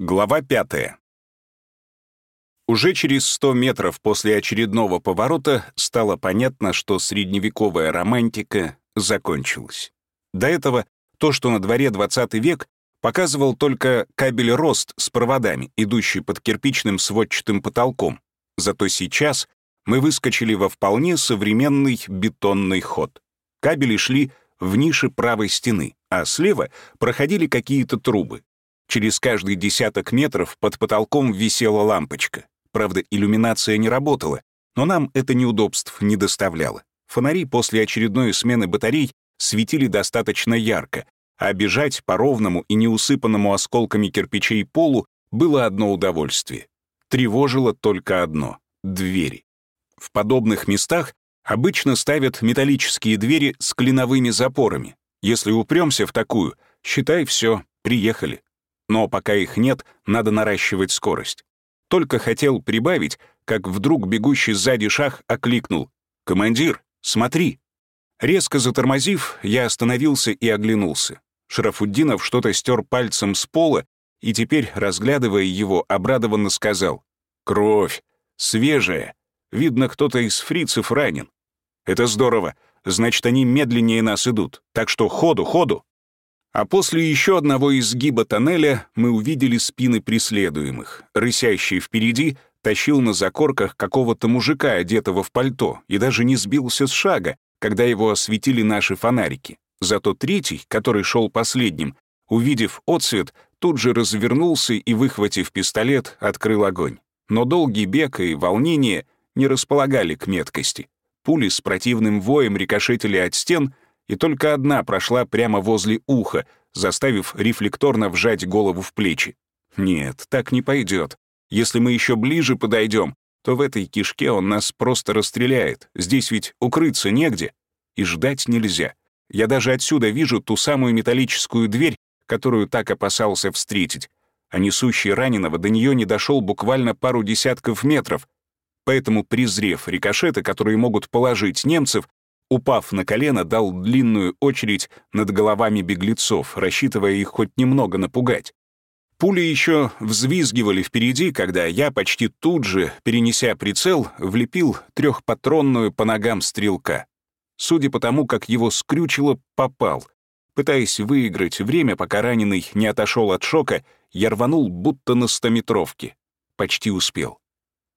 Глава пятая. Уже через 100 метров после очередного поворота стало понятно, что средневековая романтика закончилась. До этого то, что на дворе 20 век, показывал только кабель-рост с проводами, идущий под кирпичным сводчатым потолком. Зато сейчас мы выскочили во вполне современный бетонный ход. Кабели шли в нише правой стены, а слева проходили какие-то трубы. Через каждый десяток метров под потолком висела лампочка. Правда, иллюминация не работала, но нам это неудобств не доставляло. Фонари после очередной смены батарей светили достаточно ярко, а бежать по ровному и неусыпанному осколками кирпичей полу было одно удовольствие. Тревожило только одно — двери. В подобных местах обычно ставят металлические двери с клиновыми запорами. Если упремся в такую, считай, все, приехали. Но пока их нет, надо наращивать скорость. Только хотел прибавить, как вдруг бегущий сзади шах окликнул. «Командир, смотри!» Резко затормозив, я остановился и оглянулся. Шарафуддинов что-то стер пальцем с пола и теперь, разглядывая его, обрадованно сказал. «Кровь! Свежая! Видно, кто-то из фрицев ранен. Это здорово. Значит, они медленнее нас идут. Так что ходу, ходу!» А после еще одного изгиба тоннеля мы увидели спины преследуемых. Рысящий впереди тащил на закорках какого-то мужика, одетого в пальто, и даже не сбился с шага, когда его осветили наши фонарики. Зато третий, который шел последним, увидев отсвет, тут же развернулся и, выхватив пистолет, открыл огонь. Но долгий бег и волнение не располагали к меткости. Пули с противным воем рикошетили от стен, и только одна прошла прямо возле уха, заставив рефлекторно вжать голову в плечи. Нет, так не пойдет. Если мы еще ближе подойдем, то в этой кишке он нас просто расстреляет. Здесь ведь укрыться негде. И ждать нельзя. Я даже отсюда вижу ту самую металлическую дверь, которую так опасался встретить. А несущий раненого до нее не дошел буквально пару десятков метров. Поэтому, презрев рикошеты, которые могут положить немцев, упав на колено, дал длинную очередь над головами беглецов, рассчитывая их хоть немного напугать. Пули еще взвизгивали впереди, когда я почти тут же, перенеся прицел, влепил трехпатронную по ногам стрелка. Судя по тому, как его скрючило, попал. Пытаясь выиграть время, пока раненый не отошел от шока, я рванул будто на стометровке. Почти успел.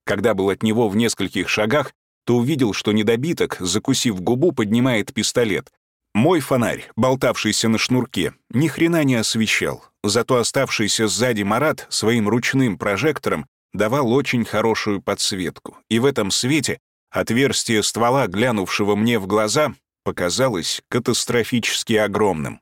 Когда был от него в нескольких шагах, то увидел, что недобиток, закусив губу, поднимает пистолет. Мой фонарь, болтавшийся на шнурке, ни хрена не освещал, зато оставшийся сзади Марат своим ручным прожектором давал очень хорошую подсветку, и в этом свете отверстие ствола, глянувшего мне в глаза, показалось катастрофически огромным.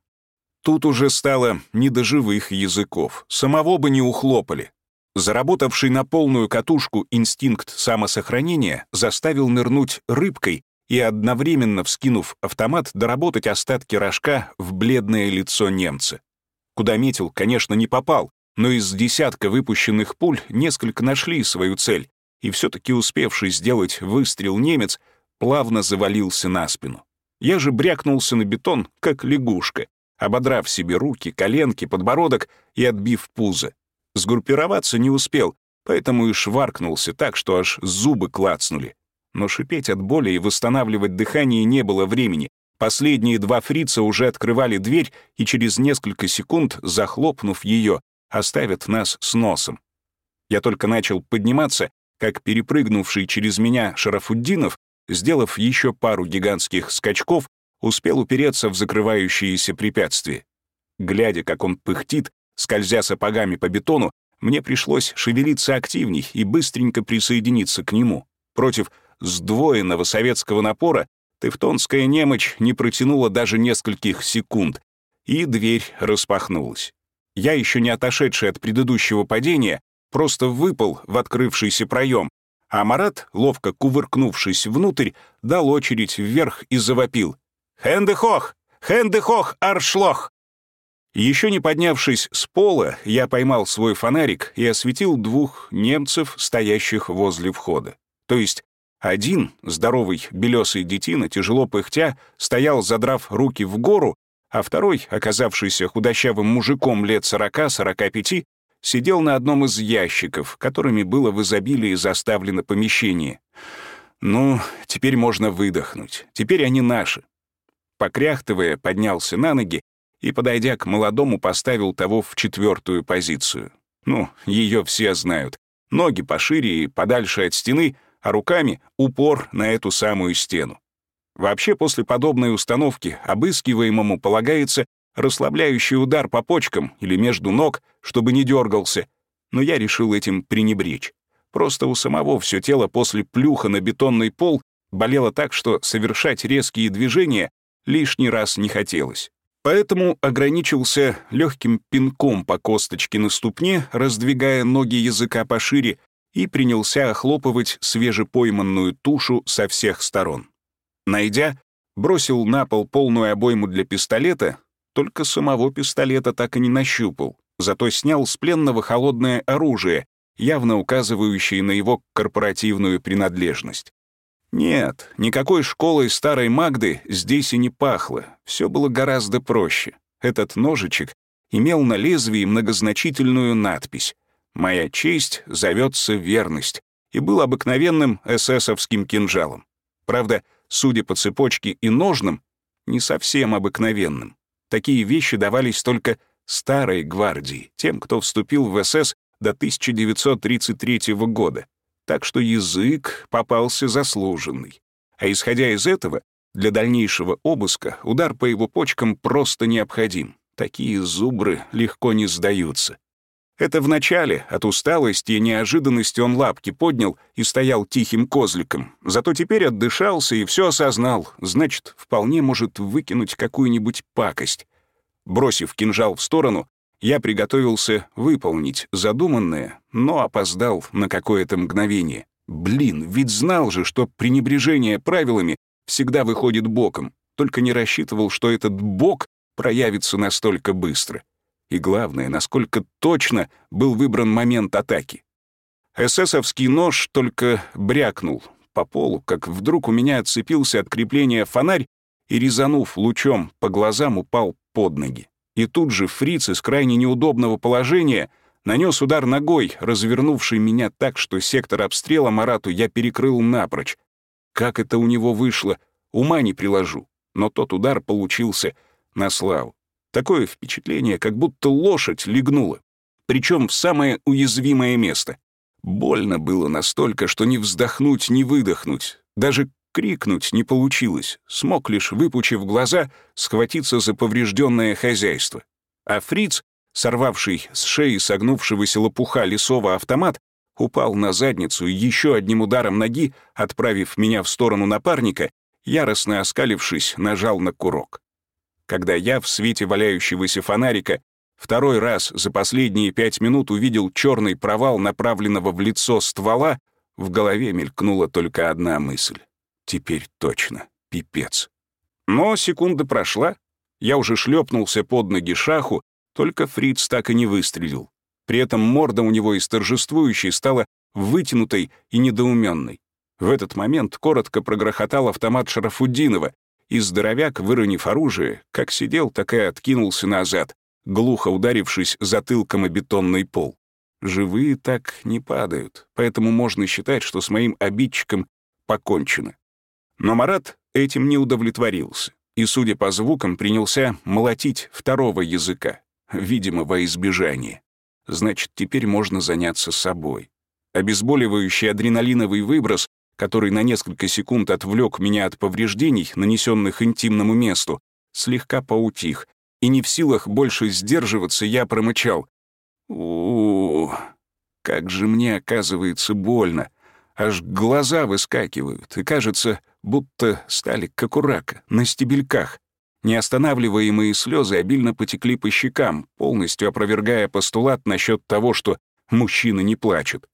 Тут уже стало не до живых языков, самого бы не ухлопали, Заработавший на полную катушку инстинкт самосохранения заставил нырнуть рыбкой и, одновременно вскинув автомат, доработать остатки рожка в бледное лицо немца. Куда метил, конечно, не попал, но из десятка выпущенных пуль несколько нашли свою цель, и все-таки успевший сделать выстрел немец плавно завалился на спину. Я же брякнулся на бетон, как лягушка, ободрав себе руки, коленки, подбородок и отбив пузо. Сгруппироваться не успел, поэтому и шваркнулся так, что аж зубы клацнули. Но шипеть от боли и восстанавливать дыхание не было времени. Последние два фрица уже открывали дверь и через несколько секунд, захлопнув ее, оставят нас с носом. Я только начал подниматься, как перепрыгнувший через меня Шарафуддинов, сделав еще пару гигантских скачков, успел упереться в закрывающиеся препятствия. Глядя, как он пыхтит, Скользя сапогами по бетону, мне пришлось шевелиться активней и быстренько присоединиться к нему. Против сдвоенного советского напора тевтонская немочь не протянула даже нескольких секунд, и дверь распахнулась. Я, еще не отошедший от предыдущего падения, просто выпал в открывшийся проем, а Марат, ловко кувыркнувшись внутрь, дал очередь вверх и завопил. «Хендехох! Хендехох, аршлох!» Еще не поднявшись с пола, я поймал свой фонарик и осветил двух немцев, стоящих возле входа. То есть один, здоровый белесый детина, тяжело пыхтя, стоял, задрав руки в гору, а второй, оказавшийся худощавым мужиком лет сорока-сорока пяти, сидел на одном из ящиков, которыми было в изобилии заставлено помещение. Ну, теперь можно выдохнуть. Теперь они наши. Покряхтывая, поднялся на ноги и, подойдя к молодому, поставил того в четвертую позицию. Ну, ее все знают. Ноги пошире и подальше от стены, а руками упор на эту самую стену. Вообще, после подобной установки обыскиваемому полагается расслабляющий удар по почкам или между ног, чтобы не дергался, но я решил этим пренебречь. Просто у самого все тело после плюха на бетонный пол болело так, что совершать резкие движения лишний раз не хотелось. Поэтому ограничился легким пинком по косточке на ступне, раздвигая ноги языка пошире, и принялся охлопывать свежепойманную тушу со всех сторон. Найдя, бросил на пол полную обойму для пистолета, только самого пистолета так и не нащупал, зато снял с пленного холодное оружие, явно указывающее на его корпоративную принадлежность. Нет, никакой школой старой Магды здесь и не пахло, все было гораздо проще. Этот ножичек имел на лезвии многозначительную надпись «Моя честь зовется верность» и был обыкновенным эсэсовским кинжалом. Правда, судя по цепочке и ножным, не совсем обыкновенным. Такие вещи давались только старой гвардии, тем, кто вступил в СС до 1933 года. Так что язык попался заслуженный. А исходя из этого, для дальнейшего обыска удар по его почкам просто необходим. Такие зубры легко не сдаются. Это в начале, от усталости и неожиданности он лапки поднял и стоял тихим козликом. Зато теперь отдышался и все осознал, значит, вполне может выкинуть какую-нибудь пакость. Бросив кинжал в сторону, я приготовился выполнить задуманное, но опоздал на какое-то мгновение. Блин, ведь знал же, что пренебрежение правилами всегда выходит боком, только не рассчитывал, что этот бок проявится настолько быстро и, главное, насколько точно был выбран момент атаки. Эсэсовский нож только брякнул по полу, как вдруг у меня отцепился от крепления фонарь и, резанув лучом по глазам, упал под ноги. И тут же фриц из крайне неудобного положения нанес удар ногой, развернувший меня так, что сектор обстрела Марату я перекрыл напрочь. Как это у него вышло, ума не приложу, но тот удар получился на славу. Такое впечатление, как будто лошадь легнула. Причем в самое уязвимое место. Больно было настолько, что не вздохнуть, не выдохнуть. Даже крикнуть не получилось. Смог лишь, выпучив глаза, схватиться за поврежденное хозяйство. А фриц, сорвавший с шеи согнувшегося лопуха лесого автомат, упал на задницу и еще одним ударом ноги, отправив меня в сторону напарника, яростно оскалившись, нажал на курок когда я в свете валяющегося фонарика второй раз за последние пять минут увидел черный провал направленного в лицо ствола, в голове мелькнула только одна мысль. Теперь точно, пипец. Но секунда прошла, я уже шлепнулся под ноги шаху, только фриц так и не выстрелил. При этом морда у него из торжествующей стала вытянутой и недоуменной. В этот момент коротко прогрохотал автомат Шарафуддинова, и здоровяк, выронив оружие, как сидел, так и откинулся назад, глухо ударившись затылком о бетонный пол. Живые так не падают, поэтому можно считать, что с моим обидчиком покончено. Но Марат этим не удовлетворился и, судя по звукам, принялся молотить второго языка, видимо, во избежание. Значит, теперь можно заняться собой. Обезболивающий адреналиновый выброс который на несколько секунд отвлек меня от повреждений, нанесенных интимному месту, слегка поутих, и не в силах больше сдерживаться, я промычал. -у, -у как же мне, оказывается, больно. Аж глаза выскакивают, и кажется, будто стали как у рака, на стебельках. Неостанавливаемые слезы обильно потекли по щекам, полностью опровергая постулат насчет того, что мужчины не плачут.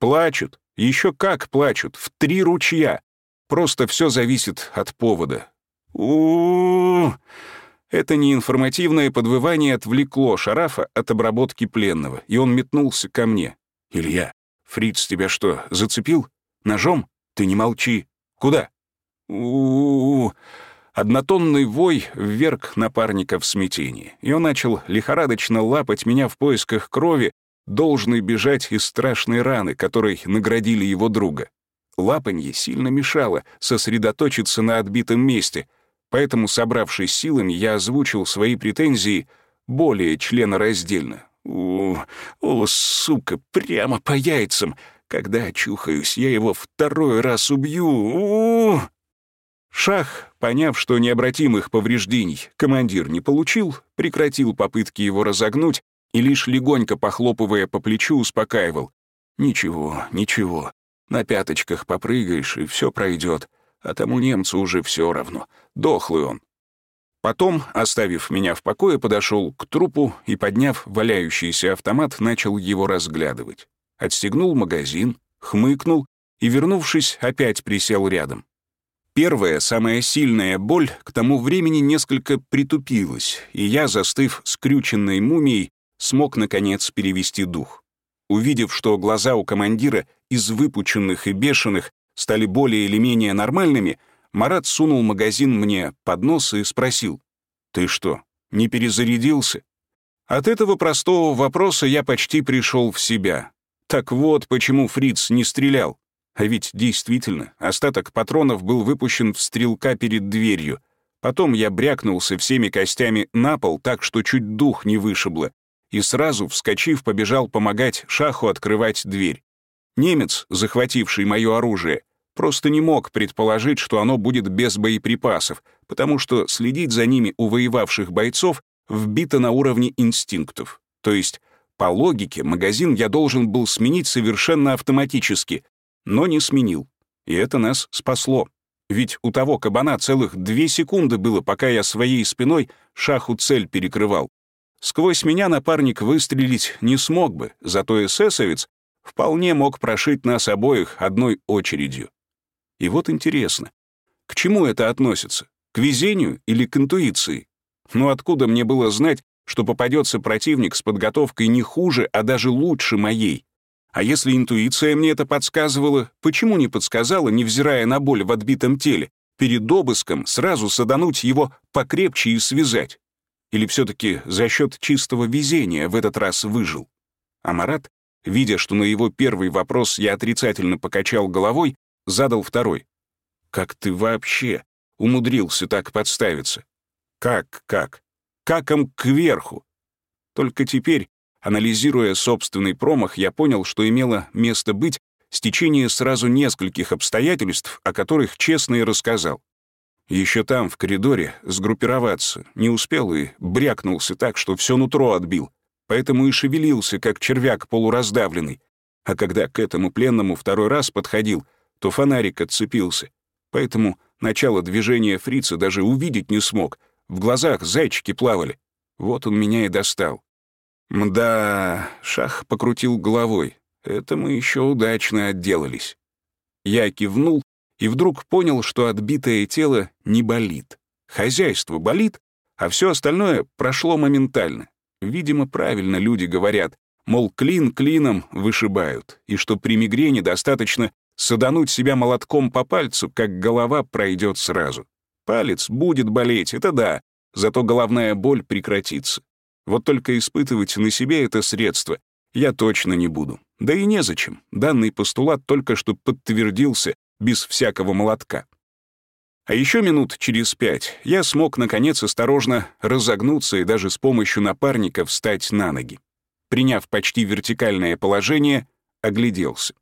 Плачут, еще как плачут, в три ручья. Просто все зависит от повода. -у, -у Это неинформативное подвывание отвлекло Шарафа от обработки пленного, и он метнулся ко мне. «Илья, Фриц тебя что, зацепил? Ножом? Ты не молчи. Куда?» У, -у, -у Однотонный вой вверг напарника в смятение, и он начал лихорадочно лапать меня в поисках крови, должный бежать из страшной раны, которой наградили его друга. Лапанье сильно мешало сосредоточиться на отбитом месте, поэтому, собравшись силами, я озвучил свои претензии более членораздельно. «О, о, сука, прямо по яйцам! Когда очухаюсь, я его второй раз убью! О, Шах, поняв, что необратимых повреждений командир не получил, прекратил попытки его разогнуть и лишь легонько похлопывая по плечу успокаивал. «Ничего, ничего, на пяточках попрыгаешь, и все пройдет, а тому немцу уже все равно, дохлый он». Потом, оставив меня в покое, подошел к трупу и, подняв валяющийся автомат, начал его разглядывать. Отстегнул магазин, хмыкнул и, вернувшись, опять присел рядом. Первая, самая сильная боль к тому времени несколько притупилась, и я, застыв скрюченной мумией, смог, наконец, перевести дух. Увидев, что глаза у командира из выпученных и бешеных стали более или менее нормальными, Марат сунул магазин мне под нос и спросил, «Ты что, не перезарядился?» От этого простого вопроса я почти пришел в себя. Так вот, почему Фриц не стрелял. А ведь действительно, остаток патронов был выпущен в стрелка перед дверью. Потом я брякнулся всеми костями на пол так, что чуть дух не вышибло, и сразу, вскочив, побежал помогать Шаху открывать дверь. Немец, захвативший мое оружие, просто не мог предположить, что оно будет без боеприпасов, потому что следить за ними у воевавших бойцов вбито на уровне инстинктов. То есть, по логике, магазин я должен был сменить совершенно автоматически, но не сменил. И это нас спасло. Ведь у того кабана целых две секунды было, пока я своей спиной шаху цель перекрывал. Сквозь меня напарник выстрелить не смог бы, зато эсэсовец вполне мог прошить нас обоих одной очередью. И вот интересно, к чему это относится? К везению или к интуиции? Ну откуда мне было знать, что попадется противник с подготовкой не хуже, а даже лучше моей? А если интуиция мне это подсказывала, почему не подсказала, невзирая на боль в отбитом теле, перед обыском сразу садануть его покрепче и связать? Или все-таки за счет чистого везения в этот раз выжил? А Марат, видя, что на его первый вопрос я отрицательно покачал головой, задал второй. «Как ты вообще умудрился так подставиться? Как, как? Каком кверху?» Только теперь, Анализируя собственный промах, я понял, что имело место быть стечение сразу нескольких обстоятельств, о которых честно и рассказал. Еще там, в коридоре, сгруппироваться не успел и брякнулся так, что все нутро отбил, поэтому и шевелился, как червяк полураздавленный. А когда к этому пленному второй раз подходил, то фонарик отцепился. Поэтому начало движения фрица даже увидеть не смог. В глазах зайчики плавали. Вот он меня и достал. «Мда...» — Шах покрутил головой. «Это мы еще удачно отделались». Я кивнул и вдруг понял, что отбитое тело не болит. Хозяйство болит, а все остальное прошло моментально. Видимо, правильно люди говорят, мол, клин клином вышибают, и что при мигрени достаточно садануть себя молотком по пальцу, как голова пройдет сразу. Палец будет болеть, это да, зато головная боль прекратится. Вот только испытывать на себе это средство я точно не буду. Да и незачем. Данный постулат только что подтвердился без всякого молотка. А еще минут через пять я смог, наконец, осторожно разогнуться и даже с помощью напарника встать на ноги. Приняв почти вертикальное положение, огляделся.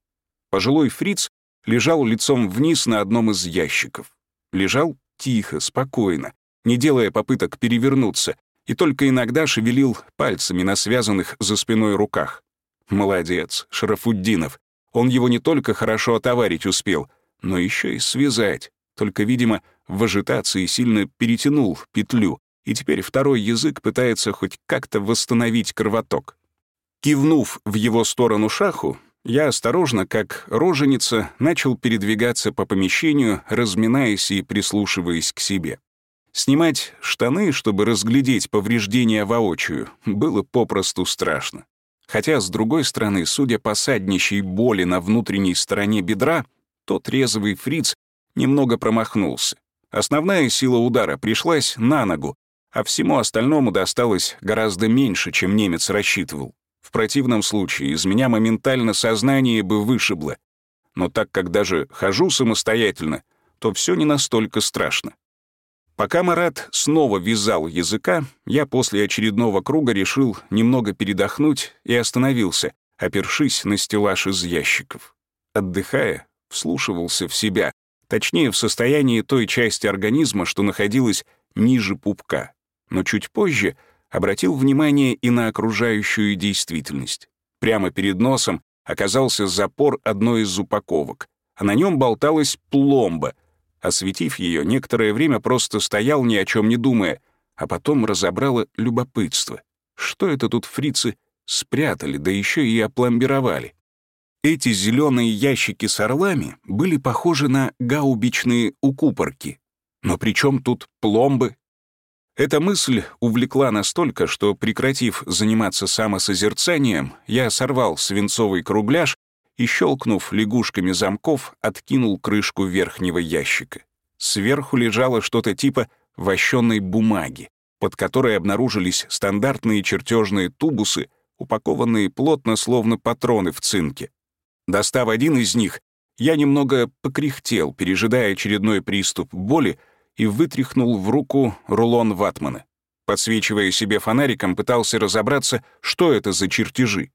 Пожилой фриц лежал лицом вниз на одном из ящиков. Лежал тихо, спокойно, не делая попыток перевернуться, и только иногда шевелил пальцами на связанных за спиной руках. Молодец, Шарафуддинов. Он его не только хорошо отоварить успел, но еще и связать. Только, видимо, в ажитации сильно перетянул петлю, и теперь второй язык пытается хоть как-то восстановить кровоток. Кивнув в его сторону шаху, я осторожно, как роженица, начал передвигаться по помещению, разминаясь и прислушиваясь к себе. Снимать штаны, чтобы разглядеть повреждения воочию, было попросту страшно. Хотя, с другой стороны, судя по саднищей боли на внутренней стороне бедра, тот резвый фриц немного промахнулся. Основная сила удара пришлась на ногу, а всему остальному досталось гораздо меньше, чем немец рассчитывал. В противном случае из меня моментально сознание бы вышибло. Но так как даже хожу самостоятельно, то все не настолько страшно. Пока Марат снова вязал языка, я после очередного круга решил немного передохнуть и остановился, опершись на стеллаж из ящиков. Отдыхая, вслушивался в себя, точнее, в состоянии той части организма, что находилась ниже пупка. Но чуть позже обратил внимание и на окружающую действительность. Прямо перед носом оказался запор одной из упаковок, а на нем болталась пломба. Осветив ее, некоторое время просто стоял, ни о чем не думая, а потом разобрало любопытство. Что это тут фрицы спрятали, да еще и опломбировали? Эти зеленые ящики с орлами были похожи на гаубичные укупорки. Но при чем тут пломбы эта мысль увлекла настолько, что, прекратив заниматься самосозерцанием, я сорвал свинцовый кругляш и, щелкнув лягушками замков, откинул крышку верхнего ящика. Сверху лежало что-то типа вощенной бумаги, под которой обнаружились стандартные чертежные тубусы, упакованные плотно, словно патроны в цинке. Достав один из них, я немного покряхтел, пережидая очередной приступ боли, и вытряхнул в руку рулон ватмана. Подсвечивая себе фонариком, пытался разобраться, что это за чертежи.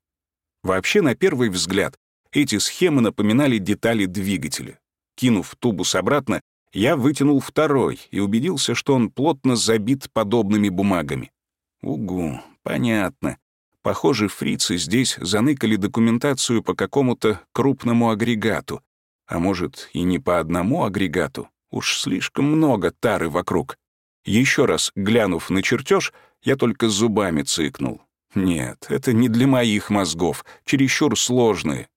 Вообще, на первый взгляд, эти схемы напоминали детали двигателя. Кинув тубус обратно, я вытянул второй и убедился, что он плотно забит подобными бумагами. Угу, понятно. Похоже, фрицы здесь заныкали документацию по какому-то крупному агрегату. А может, и не по одному агрегату, Уж слишком много тары вокруг. Еще раз глянув на чертеж, я только зубами цыкнул. Нет, это не для моих мозгов, чересчур сложные.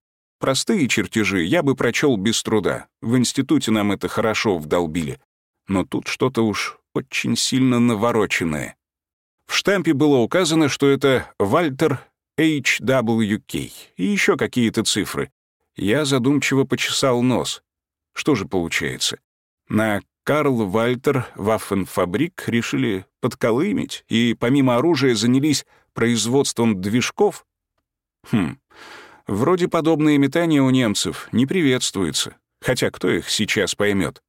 Простые чертежи я бы прочел без труда. В институте нам это хорошо вдолбили. Но тут что-то уж очень сильно навороченное. В штампе было указано, что это Вальтер HWK и еще какие-то цифры. Я задумчиво почесал нос. Что же получается? На Карл Вальтер Ваффенфабрик решили подколымить и помимо оружия занялись производством движков? Хм, вроде подобные метания у немцев не приветствуются, хотя кто их сейчас поймет?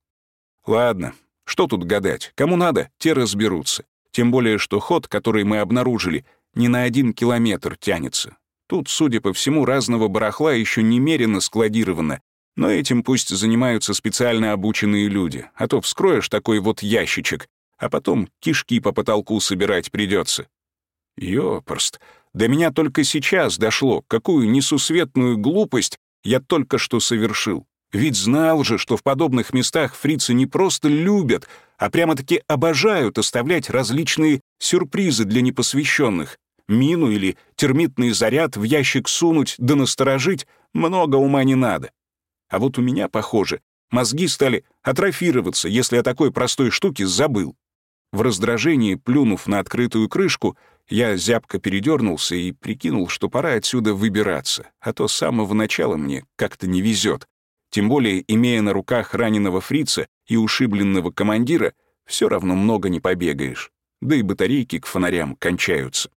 Ладно, что тут гадать, кому надо, те разберутся. Тем более, что ход, который мы обнаружили, не на один километр тянется. Тут, судя по всему, разного барахла еще немерено складировано, но этим пусть занимаются специально обученные люди, а то вскроешь такой вот ящичек, а потом кишки по потолку собирать придется. Ёпрст, до меня только сейчас дошло, какую несусветную глупость я только что совершил. Ведь знал же, что в подобных местах фрицы не просто любят, а прямо-таки обожают оставлять различные сюрпризы для непосвященных. Мину или термитный заряд в ящик сунуть да насторожить много ума не надо. А вот у меня, похоже, мозги стали атрофироваться, если о такой простой штуке забыл. В раздражении, плюнув на открытую крышку, я зябко передернулся и прикинул, что пора отсюда выбираться, а то с самого начала мне как-то не везет. Тем более, имея на руках раненого фрица и ушибленного командира, все равно много не побегаешь. Да и батарейки к фонарям кончаются.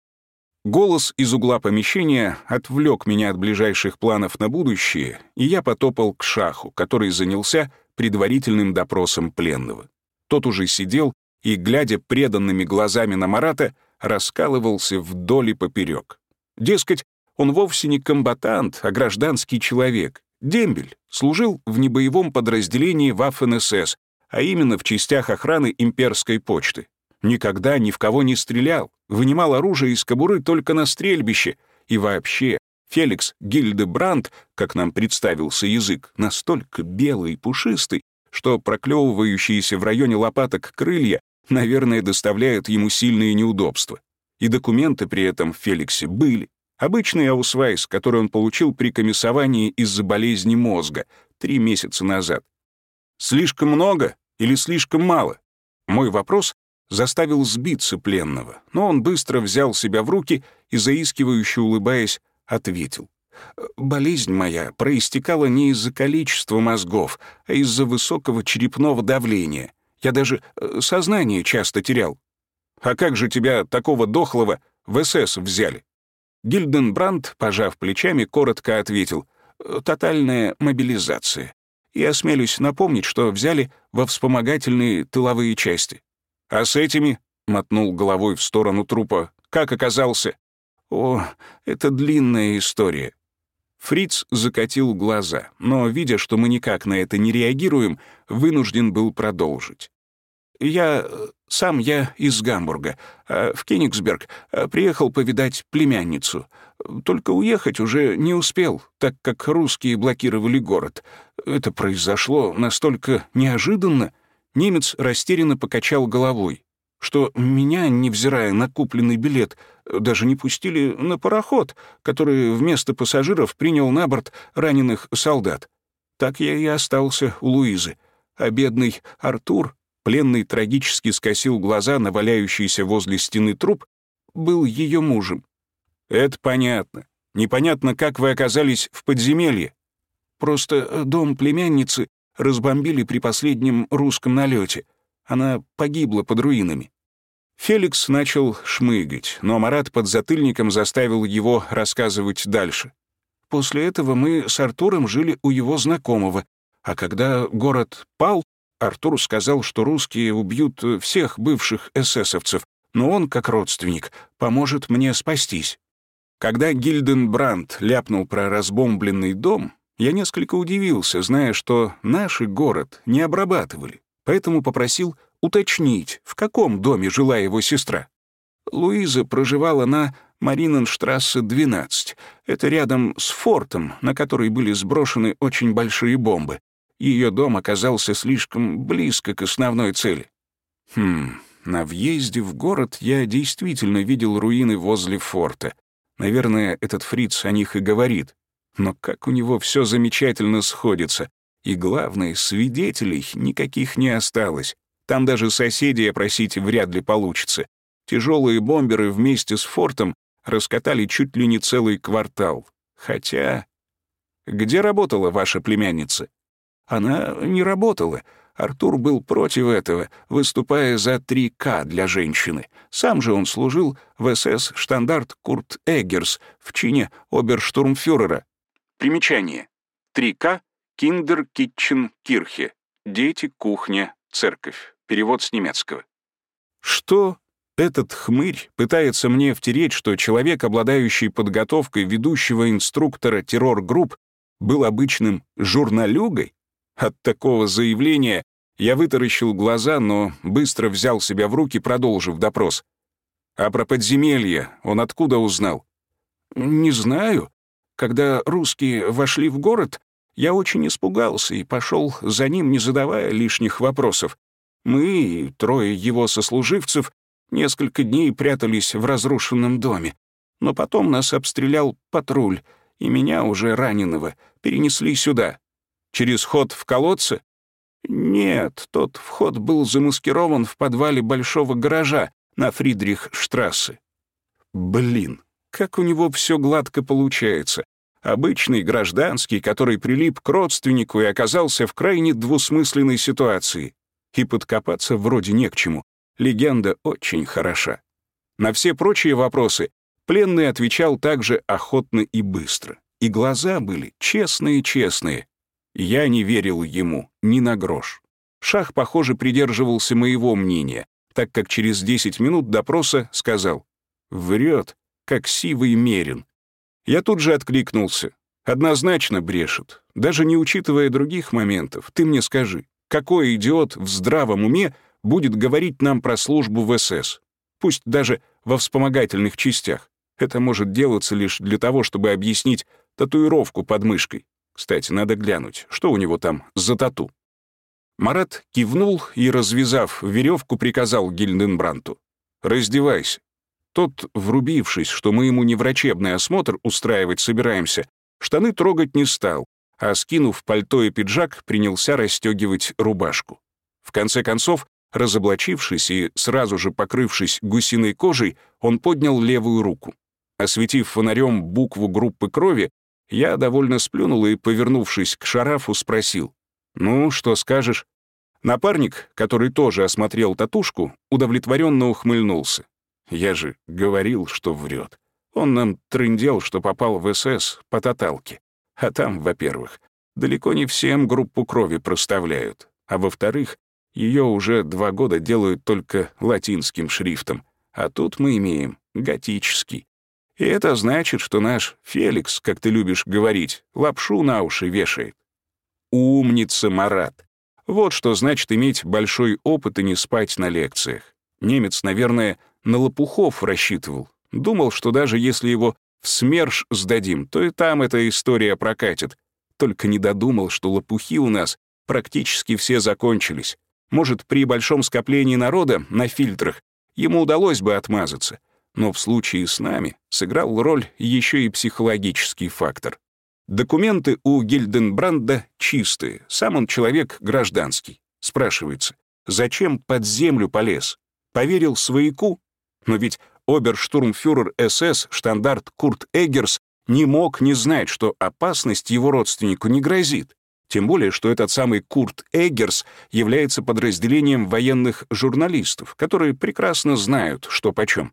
Голос из угла помещения отвлек меня от ближайших планов на будущее, и я потопал к шаху, который занялся предварительным допросом пленного. Тот уже сидел и, глядя преданными глазами на Марата, раскалывался вдоль и поперек. Дескать, он вовсе не комбатант, а гражданский человек. Дембель служил в небоевом подразделении Waffen-СС, а именно в частях охраны имперской почты. Никогда ни в кого не стрелял, вынимал оружие из кобуры только на стрельбище. И вообще, Феликс Гильдебранд, как нам представился язык, настолько белый и пушистый, что проклевывающиеся в районе лопаток крылья, наверное, доставляют ему сильные неудобства. И документы при этом в Феликсе были. Обычный аусвайс, который он получил при комиссовании из-за болезни мозга три месяца назад. Слишком много или слишком мало? Мой вопрос заставил сбиться пленного, но он быстро взял себя в руки и, заискивающе улыбаясь, ответил. «Болезнь моя проистекала не из-за количества мозгов, а из-за высокого черепного давления. Я даже э, сознание часто терял. А как же тебя, такого дохлого, в СС взяли?» Гильденбранд, пожав плечами, коротко ответил «Тотальная мобилизация». И осмелюсь напомнить, что взяли во вспомогательные тыловые части. «А с этими?» — мотнул головой в сторону трупа. «Как оказался?» «О, это длинная история». Фриц закатил глаза, но, видя, что мы никак на это не реагируем, вынужден был продолжить. «Я... сам я из Гамбурга, а в Кенигсберг а, приехал повидать племянницу. Только уехать уже не успел, так как русские блокировали город. Это произошло настолько неожиданно». Немец растерянно покачал головой что меня, невзирая на купленный билет, даже не пустили на пароход, который вместо пассажиров принял на борт раненых солдат. Так я и остался у Луизы. А бедный Артур, пленный трагически скосил глаза на валяющийся возле стены труп, был ее мужем. «Это понятно. Непонятно, как вы оказались в подземелье. Просто дом племянницы разбомбили при последнем русском налете. Она погибла под руинами. Феликс начал шмыгать, но Марат под затыльником заставил его рассказывать дальше. После этого мы с Артуром жили у его знакомого, а когда город пал, Артур сказал, что русские убьют всех бывших эсэсовцев, но он, как родственник, поможет мне спастись. Когда Гильденбранд ляпнул про разбомбленный дом, я несколько удивился, зная, что наш город не обрабатывали, поэтому попросил уточнить, в каком доме жила его сестра. Луиза проживала на Мариненштрассе, 12. Это рядом с фортом, на который были сброшены очень большие бомбы. Ее дом оказался слишком близко к основной цели. Хм, на въезде в город я действительно видел руины возле форта. Наверное, этот фриц о них и говорит. Но как у него все замечательно сходится. И главное, свидетелей никаких не осталось. Там даже соседей опросить вряд ли получится. Тяжелые бомберы вместе с фортом раскатали чуть ли не целый квартал. Хотя... Где работала ваша племянница? Она не работала. Артур был против этого, выступая за 3К для женщины. Сам же он служил в СС штандарт Курт Эггерс в чине оберштурмфюрера. Примечание. 3К — Киндер Китчен Кирхе. Дети, кухня, церковь. Перевод с немецкого. Что? Этот хмырь пытается мне втереть, что человек, обладающий подготовкой ведущего инструктора террор-групп, был обычным журналюгой? От такого заявления я вытаращил глаза, но быстро взял себя в руки, продолжив допрос. А про подземелье он откуда узнал? Не знаю. Когда русские вошли в город, я очень испугался и пошел за ним, не задавая лишних вопросов. Мы трое его сослуживцев несколько дней прятались в разрушенном доме. Но потом нас обстрелял патруль, и меня, уже раненого, перенесли сюда. Через ход в колодце? Нет, тот вход был замаскирован в подвале большого гаража на Фридрихштрассе. Блин, как у него все гладко получается. Обычный гражданский, который прилип к родственнику и оказался в крайне двусмысленной ситуации и подкопаться вроде не к чему. Легенда очень хороша. На все прочие вопросы пленный отвечал также охотно и быстро. И глаза были честные-честные. Я не верил ему ни на грош. Шах, похоже, придерживался моего мнения, так как через 10 минут допроса сказал «Врет, как сивый мерин». Я тут же откликнулся. «Однозначно брешет, даже не учитывая других моментов. Ты мне скажи, какой идиот в здравом уме будет говорить нам про службу в СС? Пусть даже во вспомогательных частях. Это может делаться лишь для того, чтобы объяснить татуировку под мышкой. Кстати, надо глянуть, что у него там за тату. Марат кивнул и, развязав веревку, приказал Гильденбранту. «Раздевайся». Тот, врубившись, что мы ему не врачебный осмотр устраивать собираемся, штаны трогать не стал, а, скинув пальто и пиджак, принялся расстегивать рубашку. В конце концов, разоблачившись и сразу же покрывшись гусиной кожей, он поднял левую руку. Осветив фонарем букву группы крови, я довольно сплюнул и, повернувшись к шарафу, спросил. «Ну, что скажешь?» Напарник, который тоже осмотрел татушку, удовлетворенно ухмыльнулся. Я же говорил, что врет. Он нам трындел, что попал в СС по тоталке. А там, во-первых, далеко не всем группу крови проставляют, а во-вторых, ее уже два года делают только латинским шрифтом, а тут мы имеем готический. И это значит, что наш Феликс, как ты любишь говорить, лапшу на уши вешает. Умница, Марат. Вот что значит иметь большой опыт и не спать на лекциях. Немец, наверное, на лопухов рассчитывал. Думал, что даже если его в СМЕРШ сдадим, то и там эта история прокатит. Только не додумал, что лопухи у нас практически все закончились. Может, при большом скоплении народа на фильтрах ему удалось бы отмазаться. Но в случае с нами сыграл роль еще и психологический фактор. Документы у Гильденбранда чистые, сам он человек гражданский. Спрашивается, зачем под землю полез? Поверил свояку? Но ведь оберштурмфюрер СС штандарт Курт Эггерс не мог не знать, что опасность его родственнику не грозит. Тем более, что этот самый Курт Эггерс является подразделением военных журналистов, которые прекрасно знают, что почем.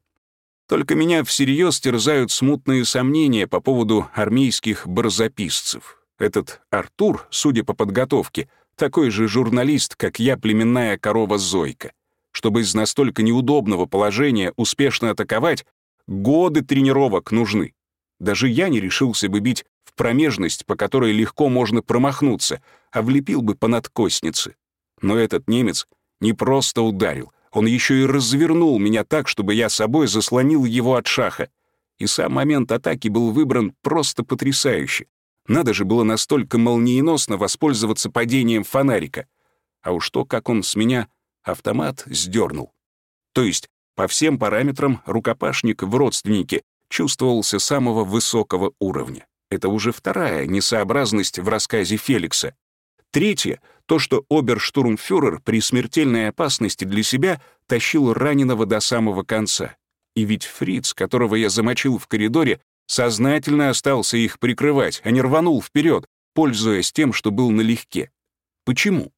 Только меня всерьез терзают смутные сомнения по поводу армейских барзаписцев. Этот Артур, судя по подготовке, такой же журналист, как я, племенная корова Зойка. Чтобы из настолько неудобного положения успешно атаковать, годы тренировок нужны. Даже я не решился бы бить в промежность, по которой легко можно промахнуться, а влепил бы по надкоснице. Но этот немец не просто ударил — он еще и развернул меня так, чтобы я собой заслонил его от шаха. И сам момент атаки был выбран просто потрясающе. Надо же было настолько молниеносно воспользоваться падением фонарика. А уж то, как он с меня автомат сдернул. То есть, по всем параметрам, рукопашник в родственнике чувствовался самого высокого уровня. Это уже вторая несообразность в рассказе Феликса. Третье — то, что оберштурмфюрер при смертельной опасности для себя тащил раненого до самого конца. И ведь Фриц, которого я замочил в коридоре, сознательно остался их прикрывать, а не рванул вперед, пользуясь тем, что был налегке. Почему?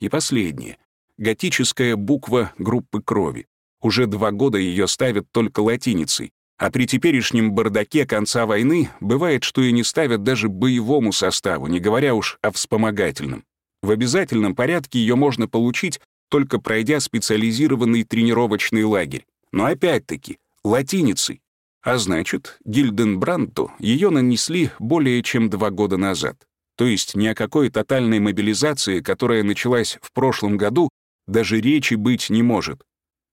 И последнее. Готическая буква группы крови. Уже два года ее ставят только латиницей, а при теперешнем бардаке конца войны бывает, что и не ставят даже боевому составу, не говоря уж о вспомогательном. В обязательном порядке ее можно получить, только пройдя специализированный тренировочный лагерь. Но опять-таки, латиницей. А значит, Гильденбранту ее нанесли более чем два года назад. То есть ни о какой тотальной мобилизации, которая началась в прошлом году, даже речи быть не может.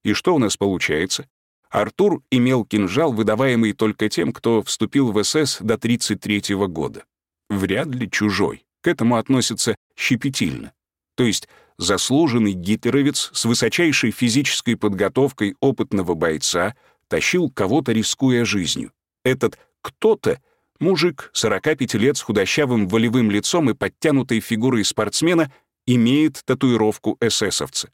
И что у нас получается? Артур имел кинжал, выдаваемый только тем, кто вступил в СС до 1933 года. Вряд ли чужой. К этому относятся щепетильно. То есть заслуженный гитлеровец с высочайшей физической подготовкой опытного бойца тащил кого-то, рискуя жизнью. Этот «кто-то» — мужик, 45 лет с худощавым волевым лицом и подтянутой фигурой спортсмена, имеет татуировку эсэсовца.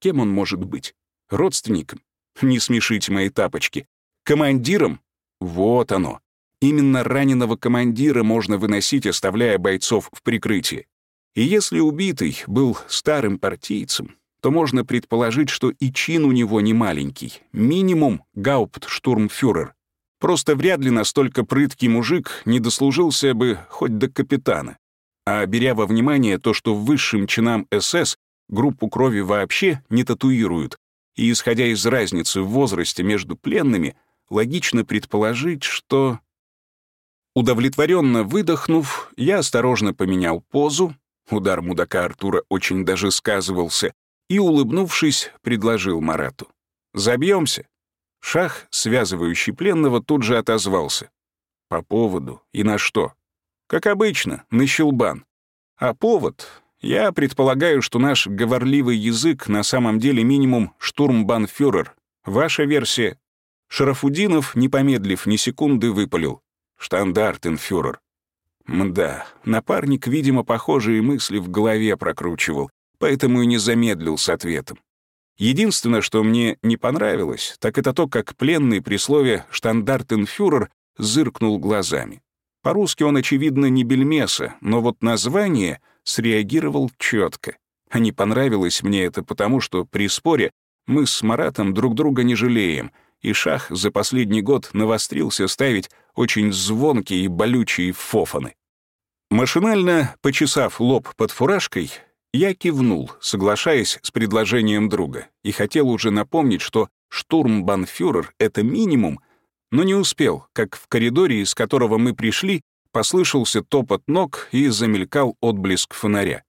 Кем он может быть? Родственником? Не смешите мои тапочки. Командиром? Вот оно. Именно раненого командира можно выносить, оставляя бойцов в прикрытии. И если убитый был старым партийцем, то можно предположить, что и чин у него не маленький. Минимум гауптштурмфюрер. Просто вряд ли настолько прыткий мужик не дослужился бы хоть до капитана. А беря во внимание то, что высшим чинам СС группу крови вообще не татуируют, и исходя из разницы в возрасте между пленными, логично предположить, что... Удовлетворенно выдохнув, я осторожно поменял позу, удар мудака Артура очень даже сказывался, и, улыбнувшись, предложил Марату. «Забьемся?» Шах, связывающий пленного, тут же отозвался. «По поводу и на что?» «Как обычно, на щелбан. А повод я предполагаю, что наш говорливый язык на самом деле минимум штурмбанфюрер. Ваша версия. Шарафудинов, не помедлив ни секунды, выпалил. Штандартенфюрер. Мда, напарник, видимо, похожие мысли в голове прокручивал, поэтому и не замедлил с ответом. Единственное, что мне не понравилось, так это то, как пленный при слове «штандартенфюрер» зыркнул глазами. По-русски он, очевидно, не бельмеса, но вот название — среагировал четко. А не понравилось мне это потому, что при споре мы с Маратом друг друга не жалеем, и Шах за последний год навострился ставить очень звонкие и болючие фофаны. Машинально, почесав лоб под фуражкой, я кивнул, соглашаясь с предложением друга, и хотел уже напомнить, что штурмбанфюрер — это минимум, но не успел, как в коридоре, из которого мы пришли, послышался топот ног и замелькал отблеск фонаря.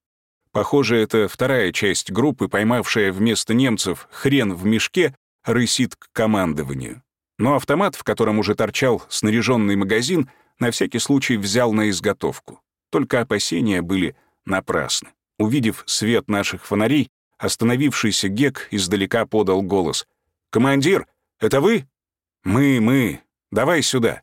Похоже, это вторая часть группы, поймавшая вместо немцев хрен в мешке, рысит к командованию. Но автомат, в котором уже торчал снаряженный магазин, на всякий случай взял на изготовку. Только опасения были напрасны. Увидев свет наших фонарей, остановившийся Гек издалека подал голос. «Командир, это вы?» «Мы, мы. Давай сюда».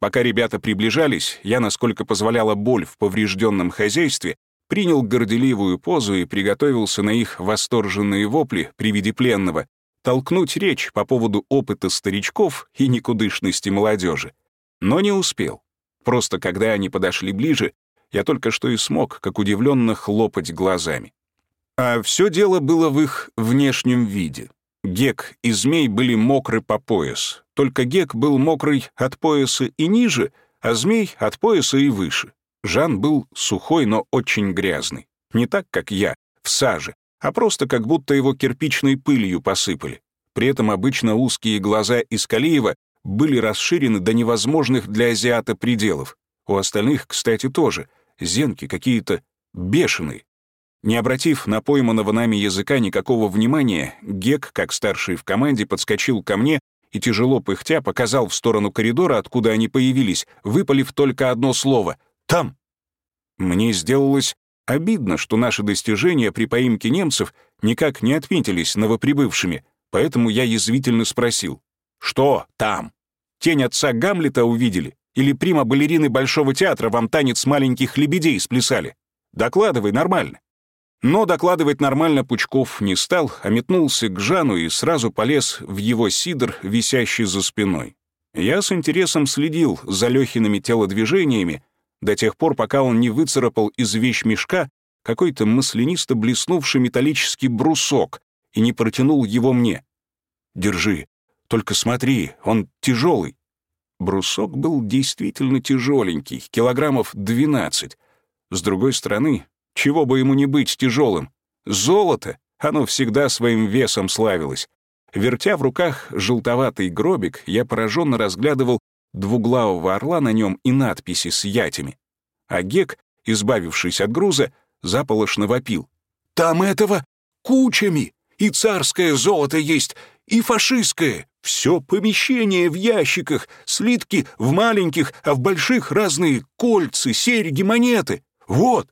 Пока ребята приближались, я, насколько позволяла боль в поврежденном хозяйстве, принял горделивую позу и приготовился на их восторженные вопли при виде пленного толкнуть речь по поводу опыта старичков и никудышности молодежи. Но не успел. Просто когда они подошли ближе, я только что и смог, как удивленно, хлопать глазами. А все дело было в их внешнем виде. Гек и змей были мокры по пояс, только Гек был мокрый от пояса и ниже, а змей — от пояса и выше. Жан был сухой, но очень грязный. Не так, как я, в саже, а просто как будто его кирпичной пылью посыпали. При этом обычно узкие глаза Искалиева были расширены до невозможных для азиата пределов. У остальных, кстати, тоже — зенки какие-то бешеные. Не обратив на пойманного нами языка никакого внимания, Гек, как старший в команде, подскочил ко мне и, тяжело пыхтя, показал в сторону коридора, откуда они появились, выпалив только одно слово «Там!». Мне сделалось обидно, что наши достижения при поимке немцев никак не отметились новоприбывшими, поэтому я язвительно спросил «Что там? Тень отца Гамлета увидели?» Или прима-балерины Большого театра вам танец маленьких лебедей сплясали? Докладывай нормально». Но докладывать нормально Пучков не стал, а метнулся к Жану и сразу полез в его сидр, висящий за спиной. Я с интересом следил за Лёхиными телодвижениями до тех пор, пока он не выцарапал из вещмешка какой-то маслянисто блеснувший металлический брусок и не протянул его мне. «Держи, только смотри, он тяжелый. Брусок был действительно тяжеленький, килограммов 12. С другой стороны, чего бы ему не быть тяжелым? Золото, оно всегда своим весом славилось. Вертя в руках желтоватый гробик, я пораженно разглядывал двуглавого орла на нем и надписи с ятями. А Гек, избавившись от груза, заполошно вопил. «Там этого кучами! И царское золото есть, и фашистское! Все помещение в ящиках, слитки в маленьких, а в больших разные кольца, серьги, монеты. Вот.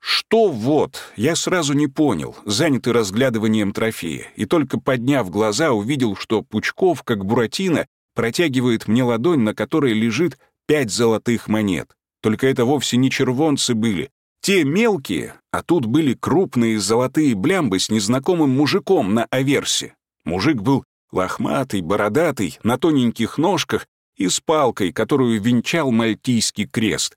Что вот, я сразу не понял, занятый разглядыванием трофея, и только подняв глаза, увидел, что Пучков, как Буратино, протягивает мне ладонь, на которой лежит пять золотых монет. Только это вовсе не червонцы были. Те мелкие, а тут были крупные золотые блямбы с незнакомым мужиком на аверсе. Мужик был лохматый, бородатый, на тоненьких ножках и с палкой, которую венчал мальтийский крест.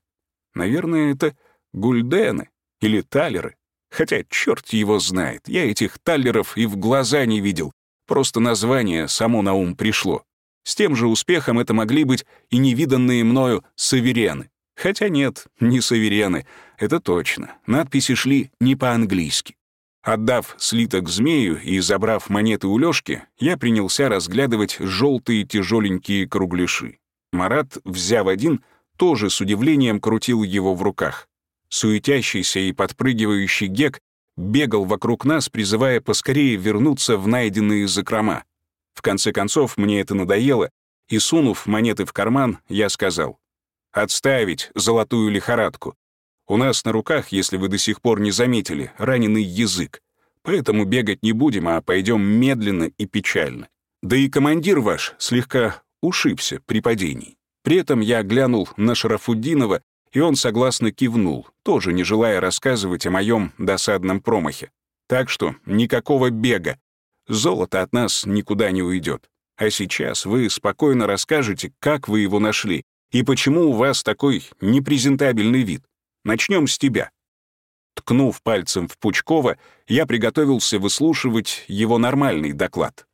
Наверное, это гульдены или талеры. Хотя черт его знает, я этих таллеров и в глаза не видел, просто название само на ум пришло. С тем же успехом это могли быть и невиданные мною саверены. Хотя нет, не саверены, это точно. Надписи шли не по-английски. Отдав слиток змею и забрав монеты у Лёшки, я принялся разглядывать желтые тяжеленькие кругляши. Марат, взяв один, тоже с удивлением крутил его в руках. Суетящийся и подпрыгивающий гек бегал вокруг нас, призывая поскорее вернуться в найденные закрома. В конце концов, мне это надоело, и, сунув монеты в карман, я сказал, «Отставить золотую лихорадку. У нас на руках, если вы до сих пор не заметили, раненый язык. Поэтому бегать не будем, а пойдем медленно и печально. Да и командир ваш слегка ушибся при падении. При этом я глянул на Шарафуддинова, и он согласно кивнул, тоже не желая рассказывать о моем досадном промахе. Так что никакого бега. Золото от нас никуда не уйдет. А сейчас вы спокойно расскажете, как вы его нашли и почему у вас такой непрезентабельный вид. Начнем с тебя». Ткнув пальцем в Пучкова, я приготовился выслушивать его нормальный доклад.